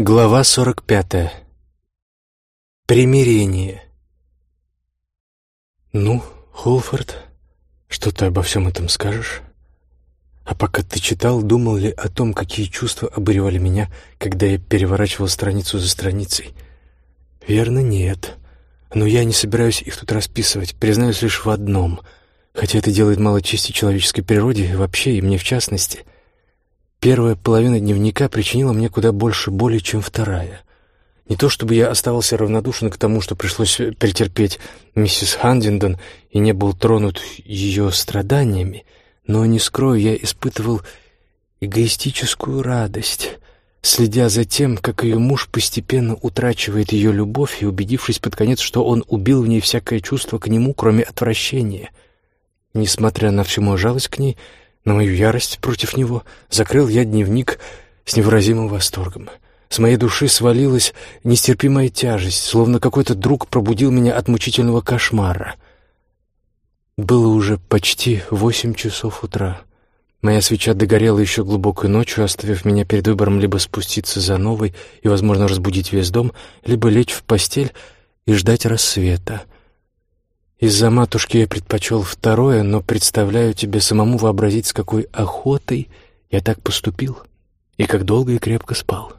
Глава 45. Примирение. «Ну, Холфорд, что ты обо всем этом скажешь? А пока ты читал, думал ли о том, какие чувства обуревали меня, когда я переворачивал страницу за страницей? Верно, нет. Но я не собираюсь их тут расписывать, признаюсь лишь в одном, хотя это делает мало чести человеческой природе вообще и мне в частности — Первая половина дневника причинила мне куда больше боли, чем вторая. Не то чтобы я оставался равнодушен к тому, что пришлось претерпеть миссис Хандиндон и не был тронут ее страданиями, но, не скрою, я испытывал эгоистическую радость, следя за тем, как ее муж постепенно утрачивает ее любовь и убедившись под конец, что он убил в ней всякое чувство к нему, кроме отвращения. Несмотря на всю мою жалость к ней, на мою ярость против него закрыл я дневник с невыразимым восторгом. С моей души свалилась нестерпимая тяжесть, словно какой-то друг пробудил меня от мучительного кошмара. Было уже почти восемь часов утра. Моя свеча догорела еще глубокой ночью, оставив меня перед выбором либо спуститься за новой и, возможно, разбудить весь дом, либо лечь в постель и ждать рассвета — из-за матушки я предпочел второе, но представляю тебе самому вообразить, с какой охотой я так поступил и как долго и крепко спал.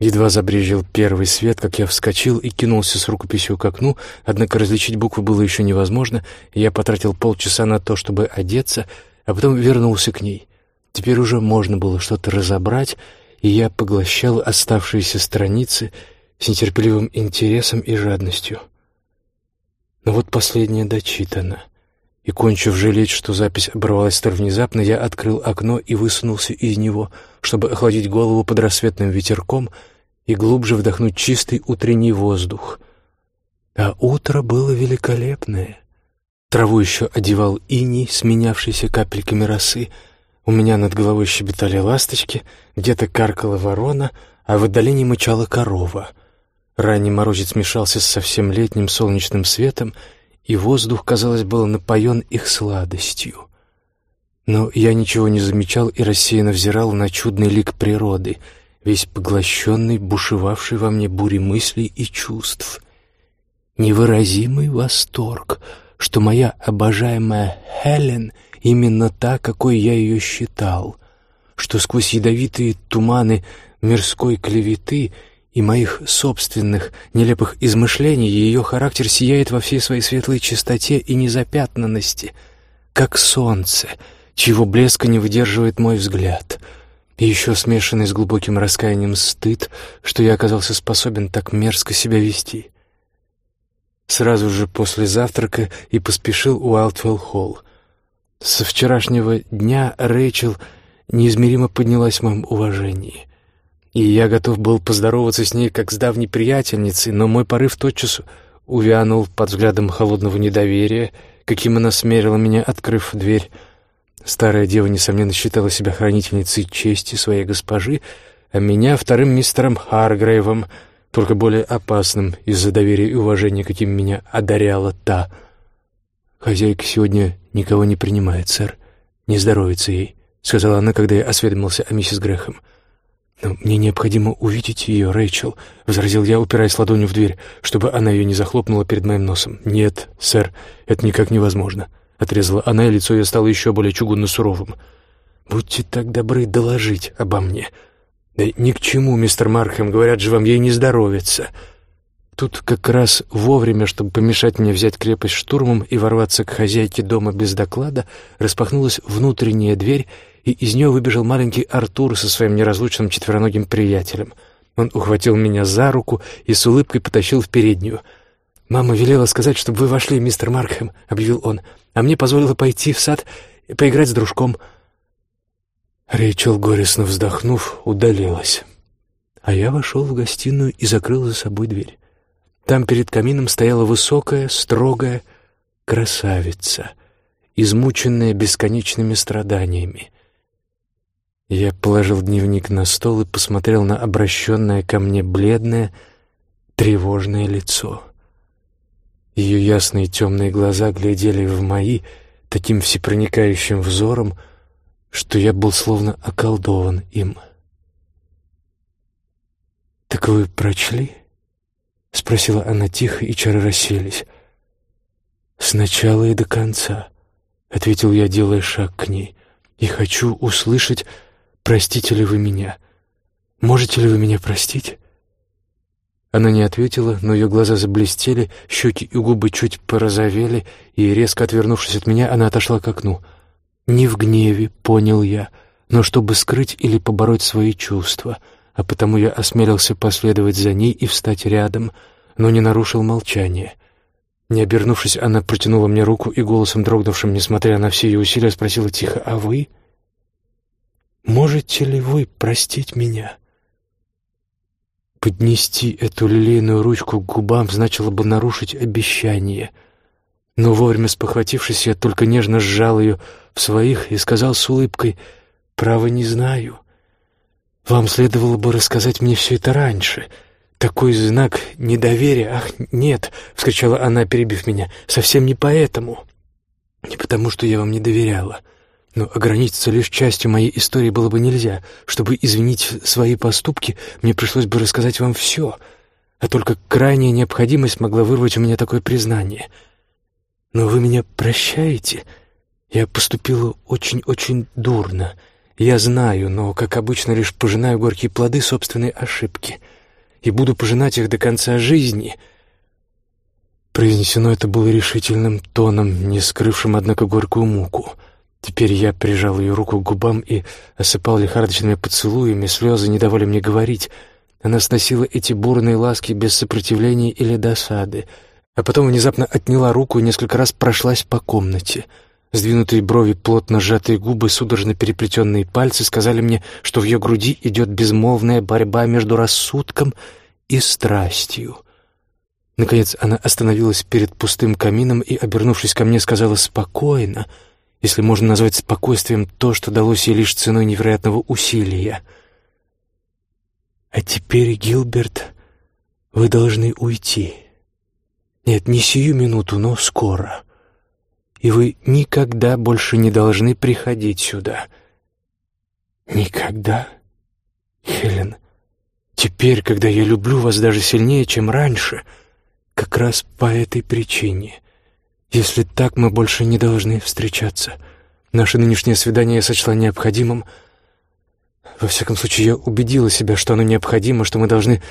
Едва забрежил первый свет, как я вскочил и кинулся с рукописью к окну, однако различить буквы было еще невозможно, и я потратил полчаса на то, чтобы одеться, а потом вернулся к ней. Теперь уже можно было что-то разобрать, и я поглощал оставшиеся страницы с нетерпеливым интересом и жадностью. Но вот последнее дочитано. И, кончив жалеть, что запись оборвалась столь внезапно, я открыл окно и высунулся из него, чтобы охладить голову под рассветным ветерком и глубже вдохнуть чистый утренний воздух. А утро было великолепное. Траву еще одевал иней, сменявшийся капельками росы. У меня над головой щебетали ласточки, где-то каркала ворона, а в отдалении мычала корова — Ранний морозец смешался с совсем летним солнечным светом, и воздух, казалось, был напоен их сладостью. Но я ничего не замечал и рассеянно взирал на чудный лик природы, весь поглощенный, бушевавший во мне бури мыслей и чувств. Невыразимый восторг, что моя обожаемая Хелен именно та, какой я ее считал, что сквозь ядовитые туманы мирской клеветы — и моих собственных нелепых измышлений ее характер сияет во всей своей светлой чистоте и незапятнанности, как солнце, чьего блеска не выдерживает мой взгляд, и еще смешанный с глубоким раскаянием стыд, что я оказался способен так мерзко себя вести. Сразу же после завтрака и поспешил у Алтвелл-Холл. Со вчерашнего дня Рэйчел неизмеримо поднялась в моем уважении — и я готов был поздороваться с ней как с давней приятельницей, но мой порыв тотчас увянул под взглядом холодного недоверия, каким она смерила меня, открыв дверь. Старая дева, несомненно, считала себя хранительницей чести своей госпожи, а меня вторым мистером Харгрейвом, только более опасным из-за доверия и уважения, каким меня одаряла та. «Хозяйка сегодня никого не принимает, сэр. Не здоровится ей», — сказала она, когда я осведомился о миссис Грэхэм. «Но мне необходимо увидеть ее, Рэйчел», — возразил я, упираясь ладонью в дверь, чтобы она ее не захлопнула перед моим носом. «Нет, сэр, это никак невозможно», — отрезала она, и лицо ее стало еще более чугунно-суровым. «Будьте так добры доложить обо мне». «Да ни к чему, мистер Мархэм, говорят же вам, ей не здоровится». Тут как раз вовремя, чтобы помешать мне взять крепость штурмом и ворваться к хозяйке дома без доклада, распахнулась внутренняя дверь, и из нее выбежал маленький Артур со своим неразлучным четвероногим приятелем. Он ухватил меня за руку и с улыбкой потащил в переднюю. «Мама велела сказать, чтобы вы вошли, мистер Маркхэм», — объявил он, «а мне позволила пойти в сад и поиграть с дружком». Рэйчел, горестно вздохнув, удалилась. А я вошел в гостиную и закрыл за собой дверь. Там перед камином стояла высокая, строгая красавица, измученная бесконечными страданиями. Я положил дневник на стол и посмотрел на обращенное ко мне бледное, тревожное лицо. Ее ясные темные глаза глядели в мои таким всепроникающим взором, что я был словно околдован им. «Так вы прочли?» — спросила она тихо, и чары расселись. «Сначала и до конца», — ответил я, делая шаг к ней. «И хочу услышать, простите ли вы меня. Можете ли вы меня простить?» Она не ответила, но ее глаза заблестели, щеки и губы чуть порозовели, и, резко отвернувшись от меня, она отошла к окну. «Не в гневе», — понял я, — «но чтобы скрыть или побороть свои чувства» а потому я осмелился последовать за ней и встать рядом, но не нарушил молчание. Не обернувшись, она протянула мне руку и голосом дрогнувшим, несмотря на все ее усилия, спросила тихо, «А вы? Можете ли вы простить меня?» Поднести эту лилейную ручку к губам значило бы нарушить обещание. Но вовремя спохватившись, я только нежно сжал ее в своих и сказал с улыбкой, «Право не знаю». Вам следовало бы рассказать мне все это раньше. Такой знак недоверия. Ах, нет, вскричала она, перебив меня. Совсем не поэтому. Не потому, что я вам не доверяла. Но ограничиться лишь частью моей истории было бы нельзя. Чтобы извинить свои поступки, мне пришлось бы рассказать вам все. А только крайняя необходимость могла вырвать у меня такое признание. Но вы меня прощаете? Я поступила очень-очень дурно. — я знаю, но, как обычно, лишь пожинаю горькие плоды собственной ошибки. И буду пожинать их до конца жизни. Произнесено это было решительным тоном, не скрывшим, однако, горькую муку. Теперь я прижал ее руку к губам и осыпал лихорадочными поцелуями, слезы не давали мне говорить. Она сносила эти бурные ласки без сопротивления или досады, а потом внезапно отняла руку и несколько раз прошлась по комнате — Сдвинутые брови, плотно сжатые губы, судорожно переплетенные пальцы сказали мне, что в ее груди идет безмолвная борьба между рассудком и страстью. Наконец она остановилась перед пустым камином и, обернувшись ко мне, сказала спокойно, если можно назвать спокойствием то, что далось ей лишь ценой невероятного усилия. «А теперь, Гилберт, вы должны уйти. Нет, не сию минуту, но скоро» и вы никогда больше не должны приходить сюда. Никогда? Хелен, теперь, когда я люблю вас даже сильнее, чем раньше, как раз по этой причине. Если так, мы больше не должны встречаться. Наше нынешнее свидание я сочла необходимым. Во всяком случае, я убедила себя, что оно необходимо, что мы должны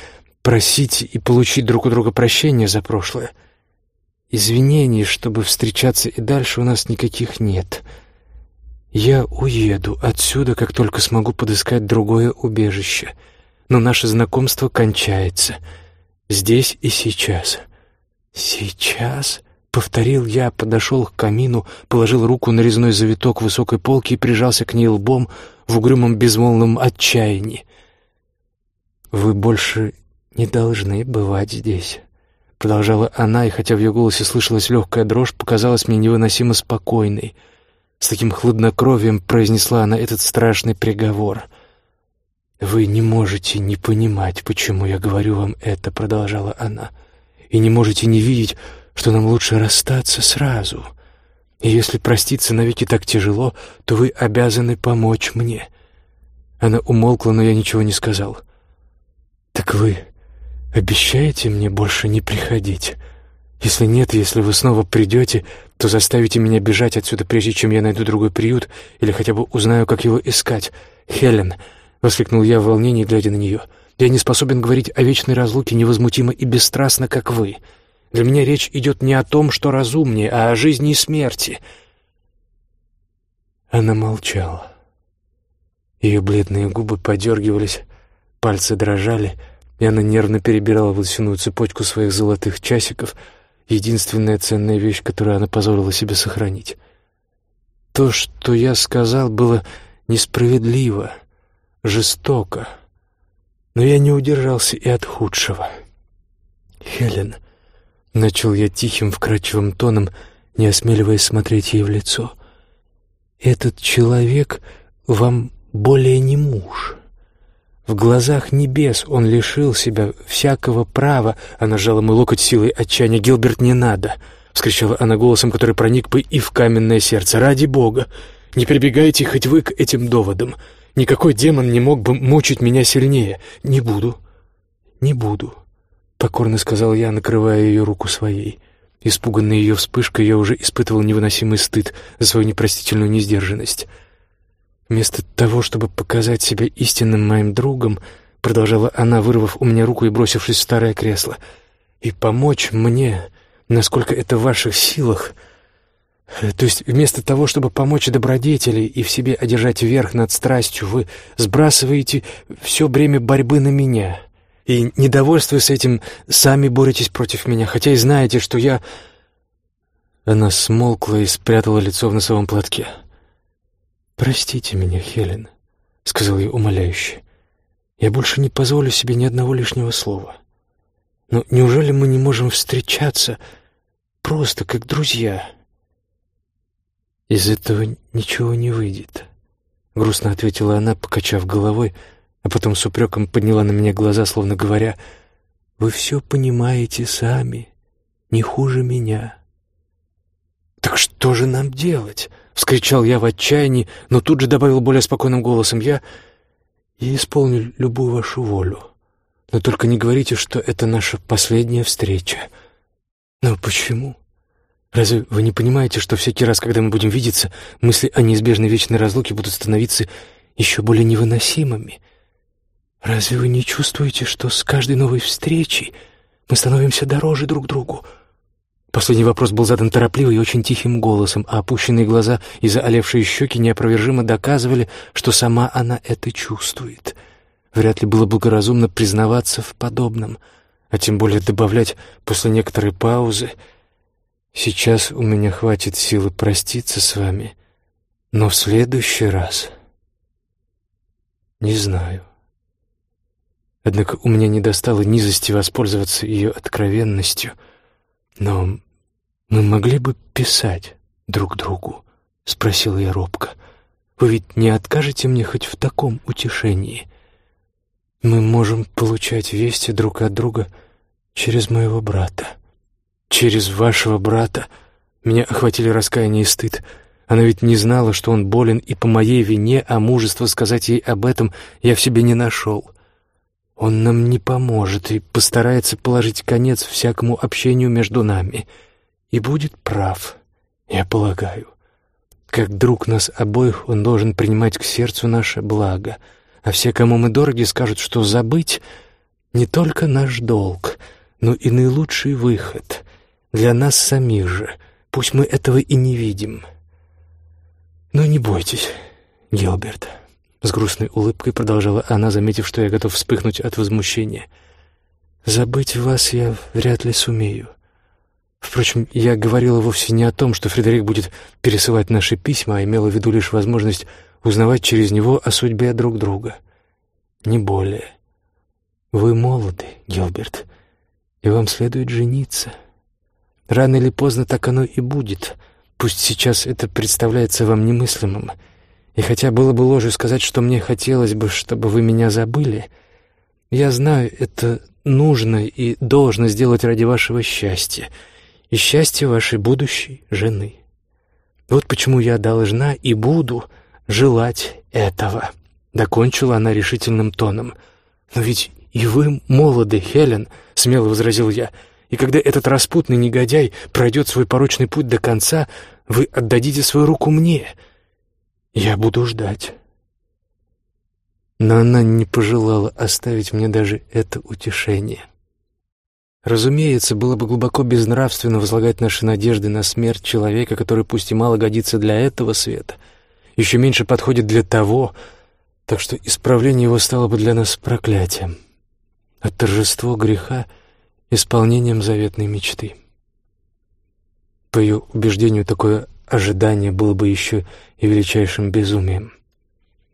просить и получить друг у друга прощения за прошлое. Извинений, чтобы встречаться и дальше у нас никаких нет. Я уеду отсюда, как только смогу подыскать другое убежище. Но наше знакомство кончается. Здесь и сейчас. Сейчас? Повторил я, подошел к камину, положил руку на резной завиток высокой полки и прижался к ней лбом в угрюмом безмолвном отчаянии. «Вы больше не должны бывать здесь». Продолжала она, и хотя в ее голосе слышалась легкая дрожь, показалась мне невыносимо спокойной. С таким хладнокровием произнесла она этот страшный приговор. «Вы не можете не понимать, почему я говорю вам это», — продолжала она, «и не можете не видеть, что нам лучше расстаться сразу. И если проститься навеки так тяжело, то вы обязаны помочь мне». Она умолкла, но я ничего не сказал. «Так вы Обещаете мне больше не приходить? Если нет, если вы снова придете, то заставите меня бежать отсюда, прежде чем я найду другой приют или хотя бы узнаю, как его искать. Хелен, — воскликнул я в волнении, глядя на нее, — я не способен говорить о вечной разлуке невозмутимо и бесстрастно, как вы. Для меня речь идет не о том, что разумнее, а о жизни и смерти. Она молчала. Ее бледные губы подергивались, пальцы дрожали — и она нервно перебирала волосяную цепочку своих золотых часиков, единственная ценная вещь, которую она позволила себе сохранить. То, что я сказал, было несправедливо, жестоко, но я не удержался и от худшего. «Хелен», — начал я тихим, вкрадчивым тоном, не осмеливаясь смотреть ей в лицо, — «этот человек вам более не муж». В глазах небес он лишил себя всякого права. Она сжала мой локоть силой отчаяния. «Гилберт, не надо!» — вскричала она голосом, который проник бы и в каменное сердце. «Ради Бога! Не прибегайте хоть вы к этим доводам. Никакой демон не мог бы мучить меня сильнее. Не буду. «Не буду», — покорно сказал я, накрывая ее руку своей. Испуганный ее вспышкой, я уже испытывал невыносимый стыд за свою непростительную несдержанность. Вместо того, чтобы показать себя истинным моим другом, продолжала она, вырвав у меня руку и бросившись в старое кресло, и помочь мне, насколько это в ваших силах — то есть вместо того, чтобы помочь добродетели и в себе одержать верх над страстью, вы сбрасываете все бремя борьбы на меня. И, недовольствуясь этим, сами боретесь против меня, хотя и знаете, что я...» Она смолкла и спрятала лицо в носовом платке. «Простите меня, Хелен», — сказал я умоляюще. «Я больше не позволю себе ни одного лишнего слова. Но неужели мы не можем встречаться просто как друзья?» «Из этого ничего не выйдет», — грустно ответила она, покачав головой, а потом с упреком подняла на меня глаза, словно говоря, «Вы все понимаете сами, не хуже меня». «Так что же нам делать?» — вскричал я в отчаянии, но тут же добавил более спокойным голосом, «Я... я исполню любую вашу волю, но только не говорите, что это наша последняя встреча». «Но почему?» Разве вы не понимаете, что всякий раз, когда мы будем видеться, мысли о неизбежной вечной разлуке будут становиться еще более невыносимыми? Разве вы не чувствуете, что с каждой новой встречей мы становимся дороже друг другу? Последний вопрос был задан торопливо и очень тихим голосом, а опущенные глаза и заолевшие щеки неопровержимо доказывали, что сама она это чувствует. Вряд ли было благоразумно признаваться в подобном, а тем более добавлять после некоторой паузы — Сейчас у меня хватит силы проститься с вами, но в следующий раз не знаю. Однако у меня не достало низости воспользоваться ее откровенностью, но мы могли бы писать друг другу, — спросила я робко. Вы ведь не откажете мне хоть в таком утешении? Мы можем получать вести друг от друга через моего брата. Через вашего брата меня охватили раскаяние и стыд. Она ведь не знала, что он болен, и по моей вине, а мужества сказать ей об этом я в себе не нашел. Он нам не поможет и постарается положить конец всякому общению между нами. И будет прав, я полагаю. Как друг нас обоих он должен принимать к сердцу наше благо, а все, кому мы дороги, скажут, что забыть не только наш долг, но и наилучший выход — для нас самих же. Пусть мы этого и не видим. Но не бойтесь, Гилберт. С грустной улыбкой продолжала она, заметив, что я готов вспыхнуть от возмущения. «Забыть вас я вряд ли сумею. Впрочем, я говорила вовсе не о том, что Фредерик будет пересылать наши письма, а имела в виду лишь возможность узнавать через него о судьбе друг друга. Не более. Вы молоды, Гилберт, и вам следует жениться». Рано или поздно так оно и будет. Пусть сейчас это представляется вам немыслимым. И хотя было бы ложью сказать, что мне хотелось бы, чтобы вы меня забыли, я знаю, это нужно и должно сделать ради вашего счастья и счастья вашей будущей жены. Вот почему я должна и буду желать этого. Докончила она решительным тоном. «Но ведь и вы молоды, Хелен», — смело возразил я, — и когда этот распутный негодяй пройдет свой порочный путь до конца, вы отдадите свою руку мне. Я буду ждать. Но она не пожелала оставить мне даже это утешение. Разумеется, было бы глубоко безнравственно возлагать наши надежды на смерть человека, который пусть и мало годится для этого света, еще меньше подходит для того, так что исправление его стало бы для нас проклятием. А торжество греха — исполнением заветной мечты. По ее убеждению, такое ожидание было бы еще и величайшим безумием.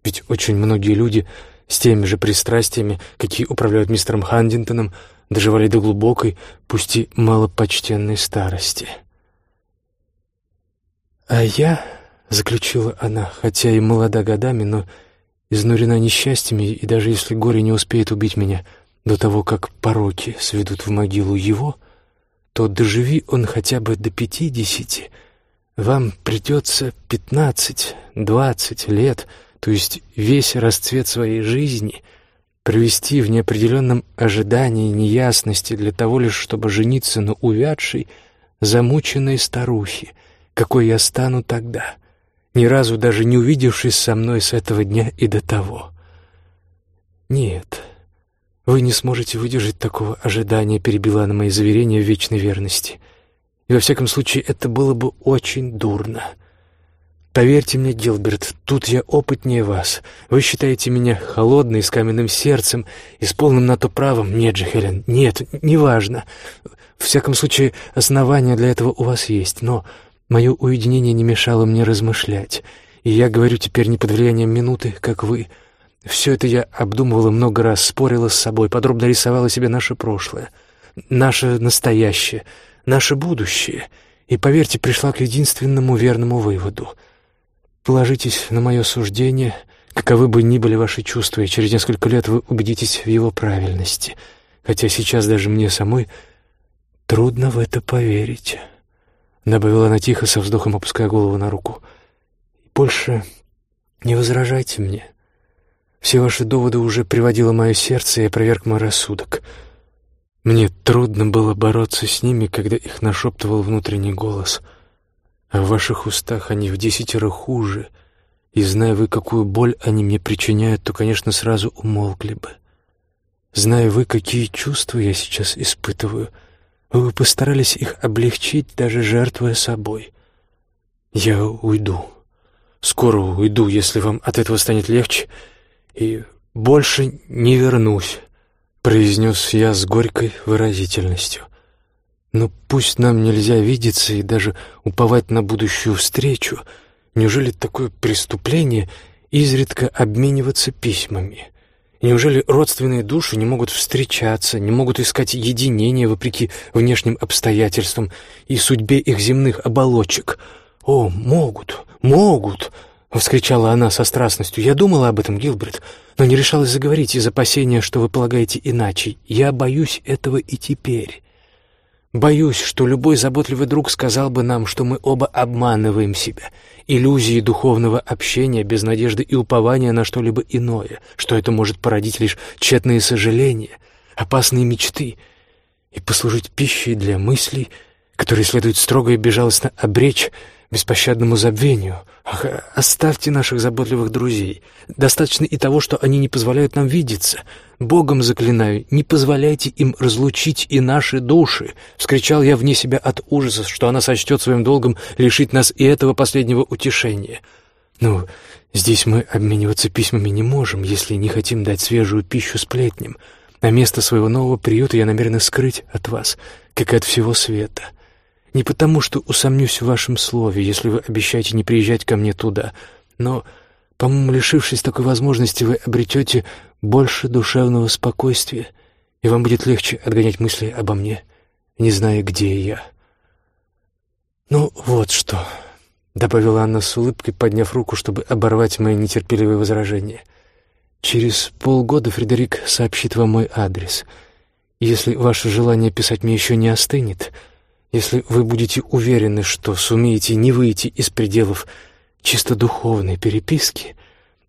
Ведь очень многие люди с теми же пристрастиями, какие управляют мистером Хандингтоном, доживали до глубокой, пусть и малопочтенной старости. «А я», — заключила она, хотя и молода годами, но изнурена несчастьями, и даже если горе не успеет убить меня — до того, как пороки сведут в могилу его, то доживи он хотя бы до пятидесяти, вам придется пятнадцать, двадцать лет, то есть весь расцвет своей жизни, провести в неопределенном ожидании неясности для того лишь, чтобы жениться на увядшей, замученной старухе, какой я стану тогда, ни разу даже не увидевшись со мной с этого дня и до того. Нет, вы не сможете выдержать такого ожидания, перебила на мои заверения в вечной верности. И во всяком случае, это было бы очень дурно. Поверьте мне, Гилберт, тут я опытнее вас. Вы считаете меня холодной, с каменным сердцем и с полным на то правом. Нет же, Хелен, нет, неважно. В всяком случае, основания для этого у вас есть, но мое уединение не мешало мне размышлять. И я говорю теперь не под влиянием минуты, как вы. Все это я обдумывала много раз, спорила с собой, подробно рисовала себе наше прошлое, наше настоящее, наше будущее. И, поверьте, пришла к единственному верному выводу. Положитесь на мое суждение, каковы бы ни были ваши чувства, и через несколько лет вы убедитесь в его правильности, хотя сейчас даже мне самой трудно в это поверить. Добавила она тихо, со вздохом опуская голову на руку. «Больше не возражайте мне. Все ваши доводы уже приводило мое сердце и опроверг мой рассудок». Мне трудно было бороться с ними, когда их нашептывал внутренний голос. А в ваших устах они в десятеро хуже, и, зная вы, какую боль они мне причиняют, то, конечно, сразу умолкли бы. Зная вы, какие чувства я сейчас испытываю, вы постарались их облегчить, даже жертвуя собой. Я уйду. Скоро уйду, если вам от этого станет легче, и больше не вернусь произнес я с горькой выразительностью. Но пусть нам нельзя видеться и даже уповать на будущую встречу, неужели такое преступление изредка обмениваться письмами? Неужели родственные души не могут встречаться, не могут искать единения вопреки внешним обстоятельствам и судьбе их земных оболочек? О, могут, могут! — вскричала она со страстностью. «Я думала об этом, Гилберт, но не решалась заговорить из опасения, что вы полагаете иначе. Я боюсь этого и теперь. Боюсь, что любой заботливый друг сказал бы нам, что мы оба обманываем себя, иллюзии духовного общения без надежды и упования на что-либо иное, что это может породить лишь тщетные сожаления, опасные мечты и послужить пищей для мыслей, которые следует строго и безжалостно обречь беспощадному забвению. Ах, оставьте наших заботливых друзей. Достаточно и того, что они не позволяют нам видеться. Богом заклинаю, не позволяйте им разлучить и наши души!» — вскричал я вне себя от ужаса, что она сочтет своим долгом лишить нас и этого последнего утешения. «Ну, здесь мы обмениваться письмами не можем, если не хотим дать свежую пищу сплетням, а место своего нового приюта я намерена скрыть от вас, как и от всего света». Не потому, что усомнюсь в вашем слове, если вы обещаете не приезжать ко мне туда, но, по-моему, лишившись такой возможности, вы обретете больше душевного спокойствия, и вам будет легче отгонять мысли обо мне, не зная, где я. «Ну, вот что», — добавила Анна с улыбкой, подняв руку, чтобы оборвать мои нетерпеливые возражения. «Через полгода Фредерик сообщит вам мой адрес. Если ваше желание писать мне еще не остынет...» Если вы будете уверены, что сумеете не выйти из пределов чисто духовной переписки,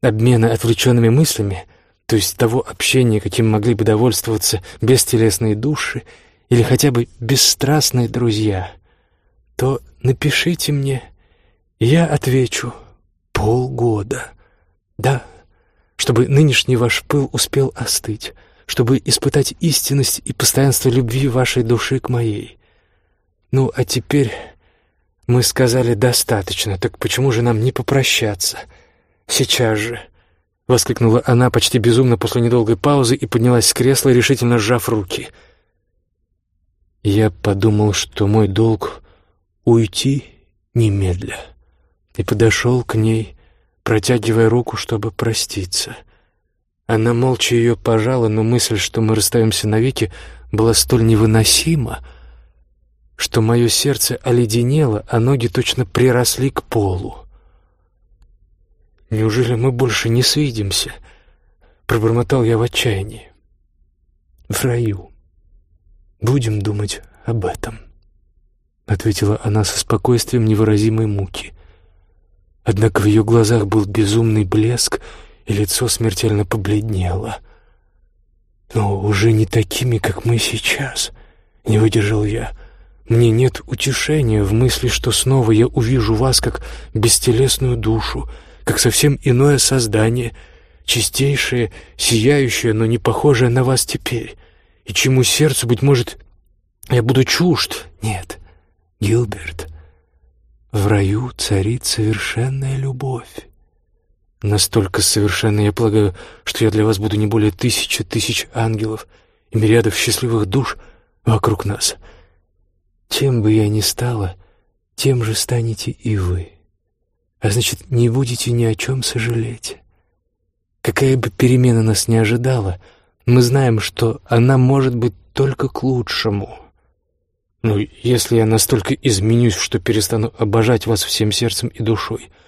обмена отвлеченными мыслями, то есть того общения, каким могли бы довольствоваться бестелесные души или хотя бы бесстрастные друзья, то напишите мне, я отвечу полгода. Да, чтобы нынешний ваш пыл успел остыть, чтобы испытать истинность и постоянство любви вашей души к моей. «Ну, а теперь мы сказали достаточно, так почему же нам не попрощаться? Сейчас же!» — воскликнула она почти безумно после недолгой паузы и поднялась с кресла, решительно сжав руки. Я подумал, что мой долг — уйти немедля, и подошел к ней, протягивая руку, чтобы проститься. Она молча ее пожала, но мысль, что мы расстаемся навеки, была столь невыносима, что мое сердце оледенело, а ноги точно приросли к полу. «Неужели мы больше не свидимся?» — пробормотал я в отчаянии. «В раю. Будем думать об этом», — ответила она со спокойствием невыразимой муки. Однако в ее глазах был безумный блеск, и лицо смертельно побледнело. но уже не такими, как мы сейчас. Не выдержал я. Мне нет утешения в мысли, что снова я увижу вас как бестелесную душу, как совсем иное создание, чистейшее, сияющее, но не похожее на вас теперь, и чему сердцу, быть может, я буду чужд. Нет, Гилберт, в раю царит совершенная любовь. Настолько совершенно я полагаю, что я для вас буду не более тысячи тысяч ангелов и мириадов счастливых душ вокруг нас. Чем бы я ни стала, тем же станете и вы. А значит, не будете ни о чем сожалеть. Какая бы перемена нас не ожидала, мы знаем, что она может быть только к лучшему. Ну, если я настолько изменюсь, что перестану обожать вас всем сердцем и душой —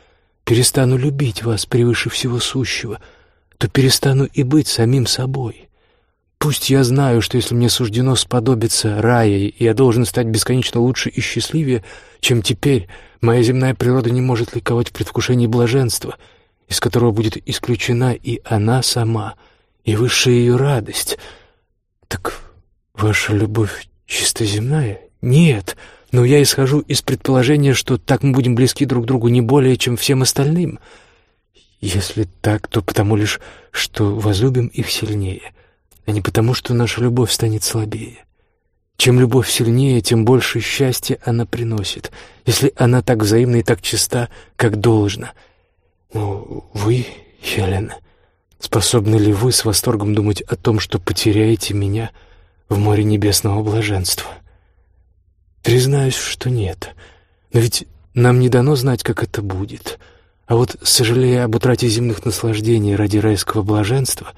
перестану любить вас превыше всего сущего, то перестану и быть самим собой. Пусть я знаю, что если мне суждено сподобиться рая, я должен стать бесконечно лучше и счастливее, чем теперь, моя земная природа не может ликовать в предвкушении блаженства, из которого будет исключена и она сама, и высшая ее радость. Так ваша любовь чисто земная? Нет, — но я исхожу из предположения, что так мы будем близки друг другу не более, чем всем остальным. Если так, то потому лишь, что возлюбим их сильнее, а не потому, что наша любовь станет слабее. Чем любовь сильнее, тем больше счастья она приносит, если она так взаимна и так чиста, как должно. Но вы, Хелена, способны ли вы с восторгом думать о том, что потеряете меня в море небесного блаженства?» Признаюсь, что нет. Но ведь нам не дано знать, как это будет. А вот, сожалея об утрате земных наслаждений ради райского блаженства,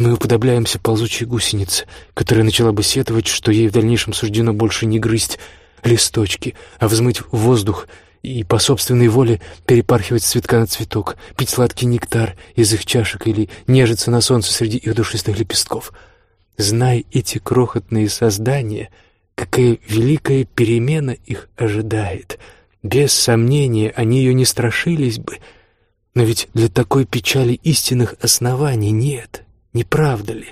мы уподобляемся ползучей гусенице, которая начала бы сетовать, что ей в дальнейшем суждено больше не грызть листочки, а взмыть в воздух и по собственной воле перепархивать с цветка на цветок, пить сладкий нектар из их чашек или нежиться на солнце среди их душистых лепестков. Знай эти крохотные создания — Какая великая перемена их ожидает. Без сомнения, они ее не страшились бы. Но ведь для такой печали истинных оснований нет, не правда ли?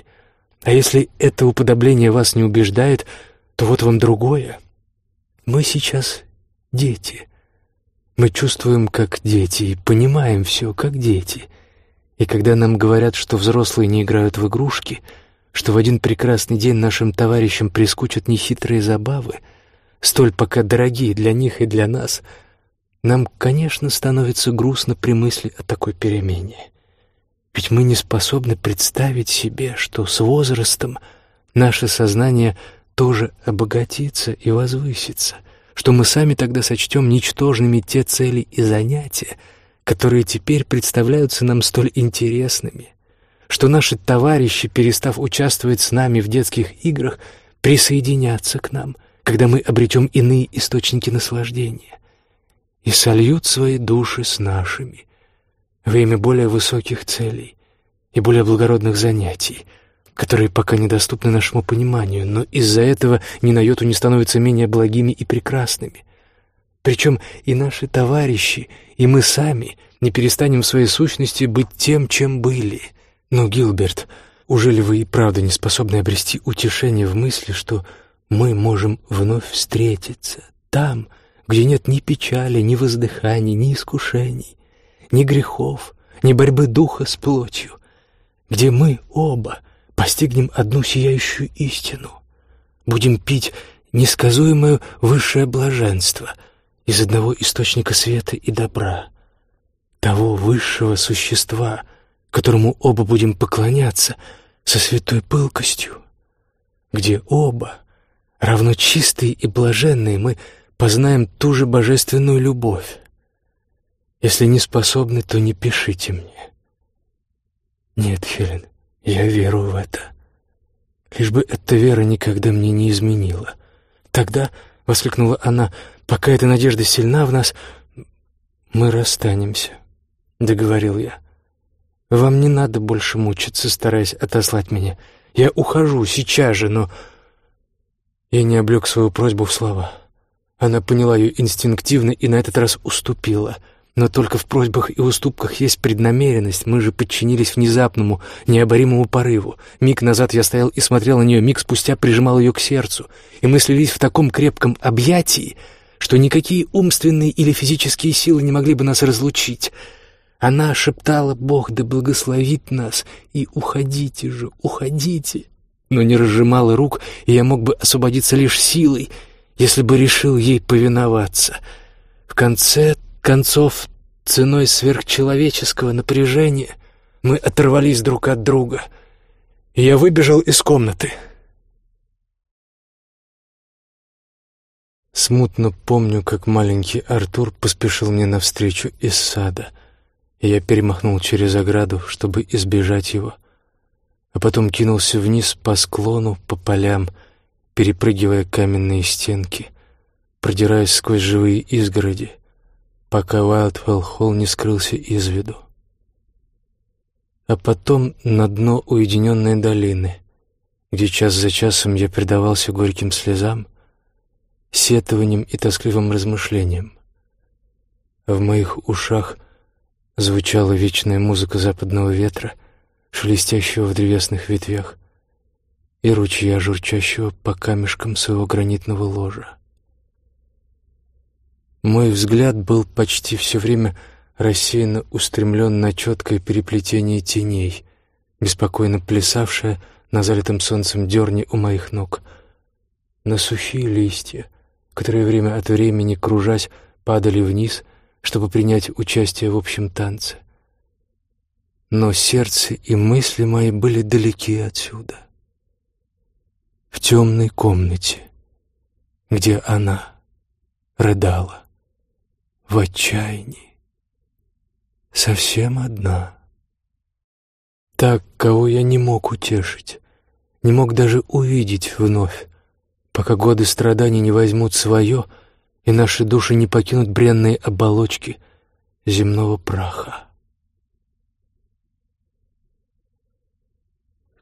А если это уподобление вас не убеждает, то вот вам другое. Мы сейчас дети. Мы чувствуем, как дети, и понимаем все, как дети. И когда нам говорят, что взрослые не играют в игрушки — что в один прекрасный день нашим товарищам прискучат нехитрые забавы, столь пока дорогие для них и для нас, нам, конечно, становится грустно при мысли о такой перемене. Ведь мы не способны представить себе, что с возрастом наше сознание тоже обогатится и возвысится, что мы сами тогда сочтем ничтожными те цели и занятия, которые теперь представляются нам столь интересными — что наши товарищи, перестав участвовать с нами в детских играх, присоединятся к нам, когда мы обретем иные источники наслаждения, и сольют свои души с нашими во имя более высоких целей и более благородных занятий, которые пока недоступны нашему пониманию, но из-за этого ни на йоту не становятся менее благими и прекрасными. Причем и наши товарищи, и мы сами не перестанем в своей сущности быть тем, чем были — но, Гилберт, уже ли вы и правда не способны обрести утешение в мысли, что мы можем вновь встретиться там, где нет ни печали, ни воздыханий, ни искушений, ни грехов, ни борьбы духа с плотью, где мы оба постигнем одну сияющую истину, будем пить несказуемое высшее блаженство из одного источника света и добра, того высшего существа — которому оба будем поклоняться со святой пылкостью, где оба, равно чистые и блаженные, мы познаем ту же божественную любовь. Если не способны, то не пишите мне. Нет, Хелен, я верую в это. Лишь бы эта вера никогда мне не изменила. Тогда, — воскликнула она, — пока эта надежда сильна в нас, мы расстанемся, — договорил я. Вам не надо больше мучиться, стараясь отослать меня. Я ухожу сейчас же, но...» Я не облег свою просьбу в слова. Она поняла ее инстинктивно и на этот раз уступила. Но только в просьбах и уступках есть преднамеренность. Мы же подчинились внезапному, необоримому порыву. Миг назад я стоял и смотрел на нее, миг спустя прижимал ее к сердцу. И мы слились в таком крепком объятии, что никакие умственные или физические силы не могли бы нас разлучить. Она шептала «Бог да благословит нас» и «Уходите же, уходите» но не разжимала рук, и я мог бы освободиться лишь силой, если бы решил ей повиноваться. В конце концов, ценой сверхчеловеческого напряжения мы оторвались друг от друга, я выбежал из комнаты. Смутно помню, как маленький Артур поспешил мне навстречу из сада, и я перемахнул через ограду, чтобы избежать его — а потом кинулся вниз по склону, по полям, перепрыгивая каменные стенки, продираясь сквозь живые изгороди, пока Уайлдвелл-Холл не скрылся из виду. А потом на дно уединенной долины, где час за часом я предавался горьким слезам, сетованием и тоскливым размышлениям. В моих ушах звучала вечная музыка западного ветра — шелестящего в древесных ветвях, и ручья, журчащего по камешкам своего гранитного ложа. Мой взгляд был почти все время рассеянно устремлен на четкое переплетение теней, беспокойно плясавшее на залитом солнцем дерне у моих ног, на сухие листья, которые время от времени, кружась, падали вниз, чтобы принять участие в общем танце. Но сердце и мысли мои были далеки отсюда. В темной комнате, где она рыдала в отчаянии, совсем одна. Так, кого я не мог утешить, не мог даже увидеть вновь, пока годы страданий не возьмут свое и наши души не покинут бренные оболочки земного праха.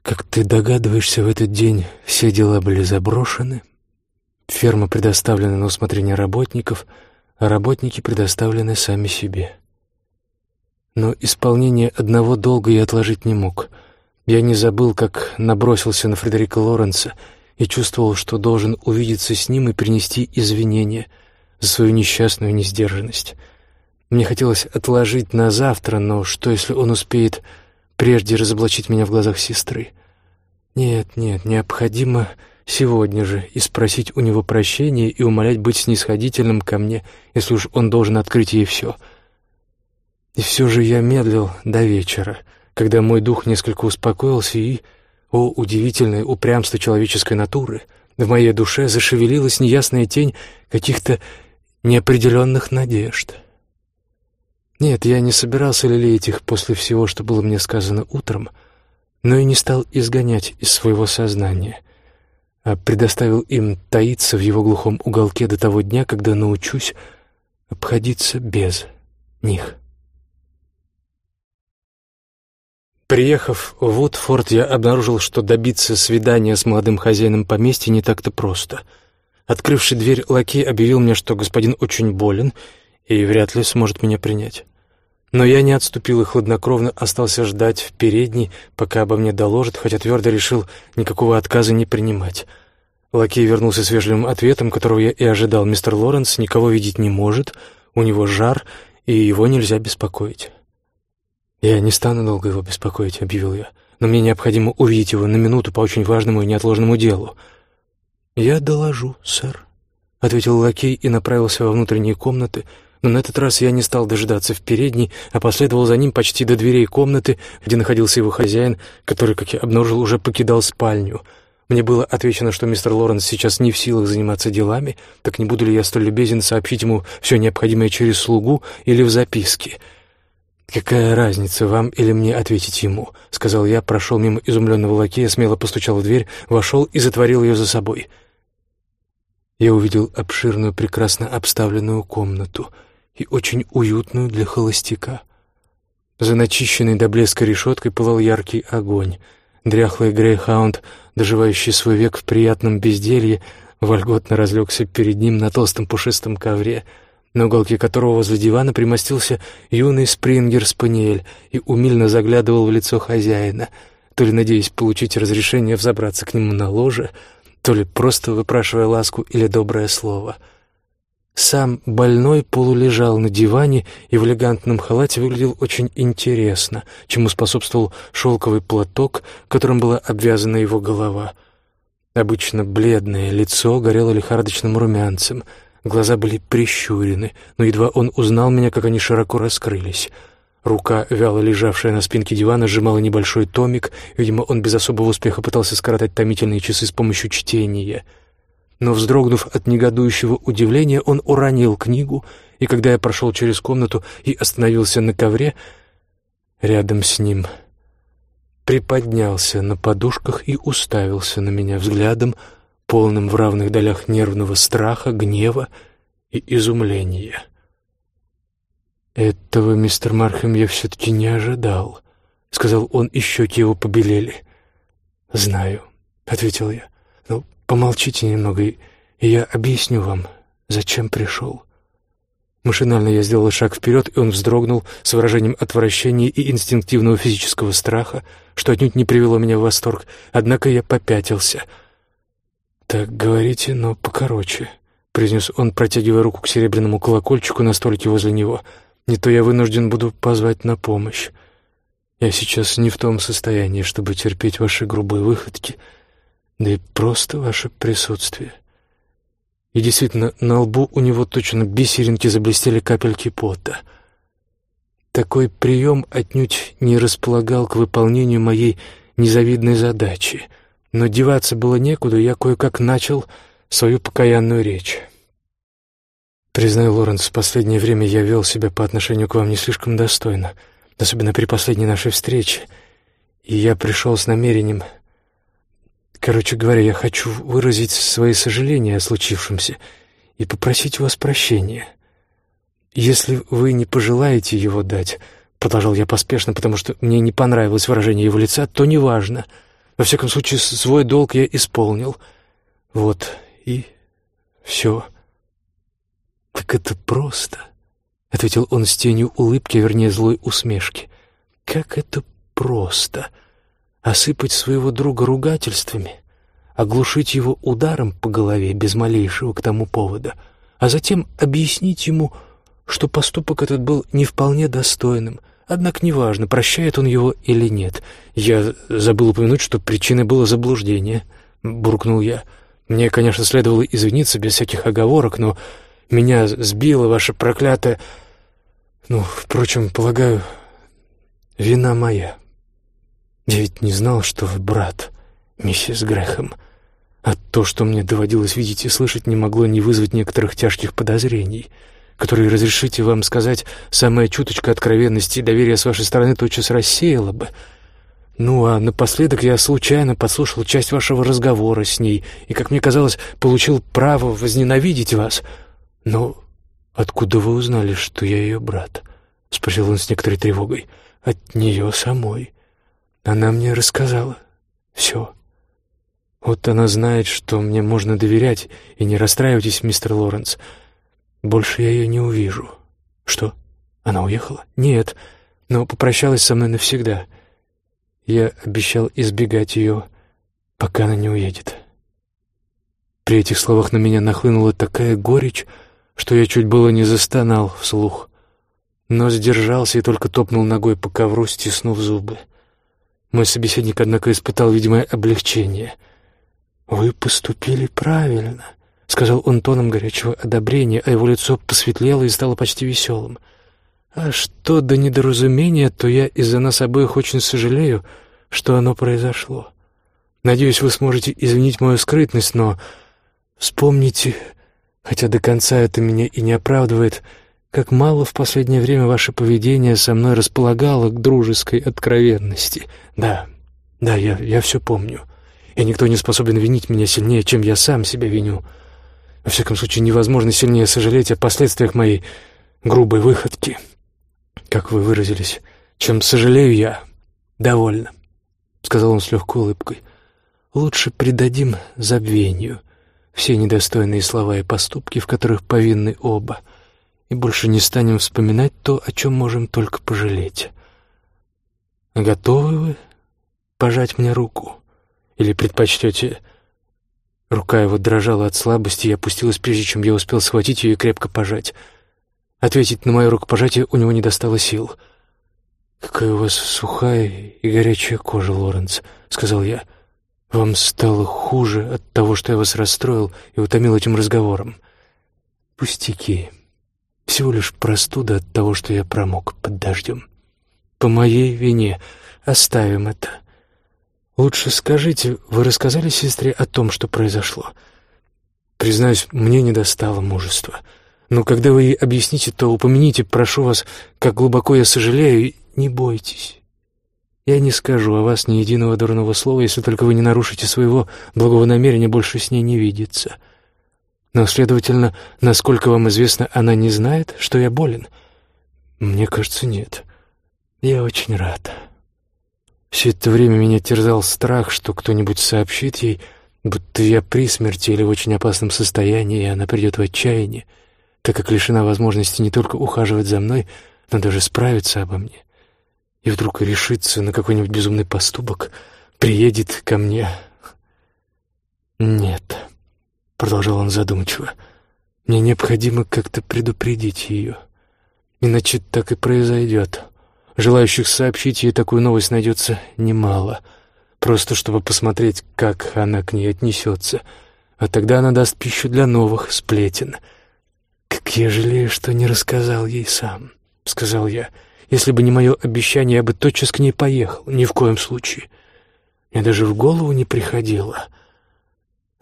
Как ты догадываешься, в этот день все дела были заброшены, ферма предоставлена на усмотрение работников, работники предоставлены сами себе. Но исполнение одного долга я отложить не мог. Я не забыл, как набросился на Фредерика Лоренса и чувствовал, что должен увидеться с ним и принести извинения за свою несчастную несдержанность. Мне хотелось отложить на завтра, но что, если он успеет прежде разоблачить меня в глазах сестры? Нет, нет, необходимо сегодня же и спросить у него прощения и умолять быть снисходительным ко мне, если уж он должен открыть ей все. И все же я медлил до вечера, когда мой дух несколько успокоился и, о, удивительное упрямство человеческой натуры, в моей душе зашевелилась неясная тень каких-то неопределенных надежд. Нет, я не собирался лелеять их после всего, что было мне сказано утром — но и не стал изгонять из своего сознания, а предоставил им таиться в его глухом уголке до того дня, когда научусь обходиться без них. Приехав в Утфорд, я обнаружил, что добиться свидания с молодым хозяином поместья не так-то просто. Открывший дверь лакей объявил мне, что господин очень болен и вряд ли сможет меня принять. Но я не отступил и хладнокровно остался ждать в передней, пока обо мне доложат, хотя твердо решил никакого отказа не принимать. Лакей вернулся с вежливым ответом, которого я и ожидал. «Мистер Лоренс никого видеть не может, у него жар, и его нельзя беспокоить». «Я не стану долго его беспокоить», — объявил я, «но мне необходимо увидеть его на минуту по очень важному и неотложному делу». «Я доложу, сэр», — ответил лакей и направился во внутренние комнаты, — но на этот раз я не стал дожидаться в передней, а последовал за ним почти до дверей комнаты, где находился его хозяин, который, как я обнаружил, уже покидал спальню. Мне было отвечено, что мистер Лоренс сейчас не в силах заниматься делами, так не буду ли я столь любезен сообщить ему все необходимое через слугу или в записке. «Какая разница, вам или мне ответить ему?» — сказал я, прошел мимо изумленного лакея, смело постучал в дверь, вошел и затворил ее за собой. Я увидел обширную, прекрасно обставленную комнату — и очень уютную для холостяка. За начищенной до блеска решеткой пылал яркий огонь. Дряхлый грейхаунд, доживающий свой век в приятном безделье, вольготно разлегся перед ним на толстом пушистом ковре. на уголке которого возле дивана примостился юный спрингер-спаниель и умильно заглядывал в лицо хозяина, то ли надеясь получить разрешение взобраться к нему на ложе, то ли просто выпрашивая ласку или доброе слово. Сам больной полулежал на диване и в элегантном халате выглядел очень интересно, чему способствовал шелковый платок, которым была обвязана его голова. Обычно бледное лицо горело лихорадочным румянцем — Глаза были прищурены, но едва он узнал меня, как они широко раскрылись. Рука, вяло лежавшая на спинке дивана, сжимала небольшой томик. Видимо, он без особого успеха пытался скоротать томительные часы с помощью чтения. Но, вздрогнув от негодующего удивления, он уронил книгу, и когда я прошел через комнату и остановился на ковре, рядом с ним приподнялся на подушках и уставился на меня взглядом, полным в равных долях нервного страха, гнева и изумления. «Этого, мистер Мархэм, я все-таки не ожидал», — сказал он, и щеки его побелели. «Знаю», — ответил я. «Ну, помолчите немного, и я объясню вам, зачем пришел». Машинально я сделал шаг вперед, и он вздрогнул с выражением отвращения и инстинктивного физического страха, что отнюдь не привело меня в восторг. Однако я попятился — «Так говорите, но покороче», — произнес он, протягивая руку к серебряному колокольчику на столике возле него. «Не то я вынужден буду позвать на помощь. Я сейчас не в том состоянии, чтобы терпеть ваши грубые выходки, да и просто ваше присутствие». И действительно, на лбу у него точно бисеринки заблестели капельки пота. Такой прием отнюдь не располагал к выполнению моей незавидной задачи — но деваться было некуда, я кое-как начал свою покаянную речь. Признаю, Лоренс, в последнее время я вел себя по отношению к вам не слишком достойно, особенно при последней нашей встрече, и я пришел с намерением... Короче говоря, я хочу выразить свои сожаления о случившемся и попросить у вас прощения. Если вы не пожелаете его дать, — продолжал я поспешно, потому что мне не понравилось выражение его лица, — то неважно — во всяком случае, свой долг я исполнил. Вот и все. «Так это просто», — ответил он с тенью улыбки, вернее, злой усмешки. «Как это просто! Осыпать своего друга ругательствами, оглушить его ударом по голове без малейшего к тому повода, а затем объяснить ему, что поступок этот был не вполне достойным, Однако неважно, прощает он его или нет. Я забыл упомянуть, что причиной было заблуждение, — буркнул я. Мне, конечно, следовало извиниться без всяких оговорок, но меня сбила ваша проклятая... Ну, впрочем, полагаю, вина моя. Я ведь не знал, что вы брат, миссис Грэхэм. А то, что мне доводилось видеть и слышать, не могло не вызвать некоторых тяжких подозрений — который, разрешите вам сказать, самая чуточка откровенности и доверия с вашей стороны тотчас рассеяла бы. Ну, а напоследок я случайно подслушал часть вашего разговора с ней и, как мне казалось, получил право возненавидеть вас. Но откуда вы узнали, что я ее брат?» — спросил он с некоторой тревогой. «От нее самой. Она мне рассказала. Все. Вот она знает, что мне можно доверять, и не расстраивайтесь, мистер Лоренс». Больше я ее не увижу. Что? Она уехала? Нет, но попрощалась со мной навсегда. Я обещал избегать ее, пока она не уедет. При этих словах на меня нахлынула такая горечь, что я чуть было не застонал вслух, но сдержался и только топнул ногой по ковру, стиснув зубы. Мой собеседник, однако, испытал видимое облегчение. «Вы поступили правильно», — сказал он тоном горячего одобрения, а его лицо посветлело и стало почти веселым. «А что до недоразумения, то я из-за нас обоих очень сожалею, что оно произошло. Надеюсь, вы сможете извинить мою скрытность, но вспомните, хотя до конца это меня и не оправдывает, как мало в последнее время ваше поведение со мной располагало к дружеской откровенности. Да, да, я, я все помню, и никто не способен винить меня сильнее, чем я сам себя виню». Во всяком случае, невозможно сильнее сожалеть о последствиях моей грубой выходки, как вы выразились, чем сожалею я. Довольно, — сказал он с легкой улыбкой. Лучше предадим забвению все недостойные слова и поступки, в которых повинны оба, и больше не станем вспоминать то, о чем можем только пожалеть. Готовы вы пожать мне руку? Или предпочтете...» Рука его дрожала от слабости и опустилась, прежде чем я успел схватить ее и крепко пожать. Ответить на мое рукопожатие у него не достало сил. «Какая у вас сухая и горячая кожа, Лоренс», — сказал я. «Вам стало хуже от того, что я вас расстроил и утомил этим разговором». «Пустяки. Всего лишь простуда от того, что я промок под дождем. По моей вине. Оставим это. Лучше скажите, вы рассказали сестре о том, что произошло? Признаюсь, мне не достало мужества. Но когда вы ей объясните, то упомяните, прошу вас, как глубоко я сожалею, не бойтесь. Я не скажу о вас ни единого дурного слова, если только вы не нарушите своего благого намерения больше с ней не видеться. Но, следовательно, насколько вам известно, она не знает, что я болен? Мне кажется, нет. Я очень рад. Все это время меня терзал страх, что кто-нибудь сообщит ей, будто я при смерти или в очень опасном состоянии, и она придет в отчаяние, так как лишена возможности не только ухаживать за мной, но даже справиться обо мне. И вдруг решится на какой-нибудь безумный поступок, приедет ко мне. «Нет», — продолжал он задумчиво, — «мне необходимо как-то предупредить ее, иначе так и произойдет». Желающих сообщить ей такую новость найдется немало, просто чтобы посмотреть, как она к ней отнесется, а тогда она даст пищу для новых сплетен. «Как я жалею, что не рассказал ей сам», — сказал я. «Если бы не мое обещание, я бы тотчас к ней поехал, ни в коем случае. Мне даже в голову не приходило.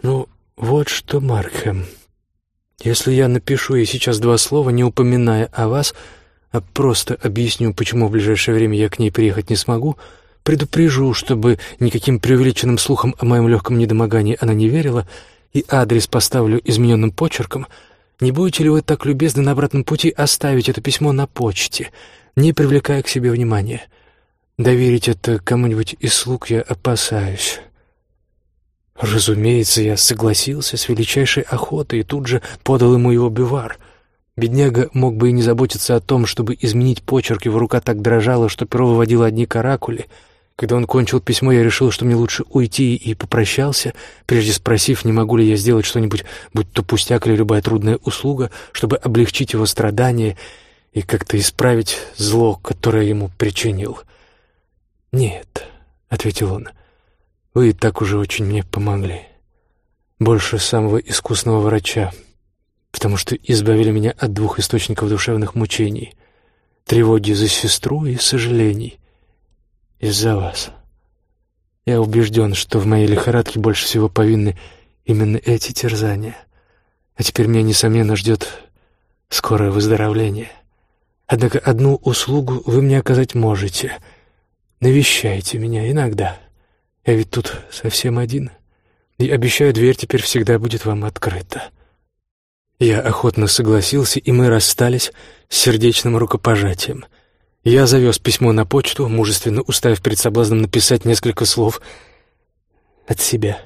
Ну, вот что, Маркхэм, если я напишу ей сейчас два слова, не упоминая о вас, — а просто объясню, почему в ближайшее время я к ней приехать не смогу, предупрежу, чтобы никаким преувеличенным слухом о моем легком недомогании она не верила, и адрес поставлю измененным почерком, не будете ли вы так любезны на обратном пути оставить это письмо на почте, не привлекая к себе внимания? Доверить это кому-нибудь из слуг я опасаюсь». Разумеется, я согласился с величайшей охотой и тут же подал ему его бивар — Бедняга мог бы и не заботиться о том, чтобы изменить почерк, его рука так дрожала, что перо выводило одни каракули. Когда он кончил письмо, я решил, что мне лучше уйти, и попрощался, прежде спросив, не могу ли я сделать что-нибудь, будь то пустяк или любая трудная услуга, чтобы облегчить его страдания и как-то исправить зло, которое ему причинил. «Нет», — ответил он, — «вы и так уже очень мне помогли. Больше самого искусного врача, потому что избавили меня от двух источников душевных мучений — тревоги за сестру и сожалений из-за вас. Я убежден, что в моей лихорадке больше всего повинны именно эти терзания. А теперь меня, несомненно, ждет скорое выздоровление. Однако одну услугу вы мне оказать можете. Навещайте меня иногда. Я ведь тут совсем один. И обещаю, дверь теперь всегда будет вам открыта. Я охотно согласился, и мы расстались с сердечным рукопожатием. Я завез письмо на почту, мужественно уставив перед соблазном написать несколько слов от себя.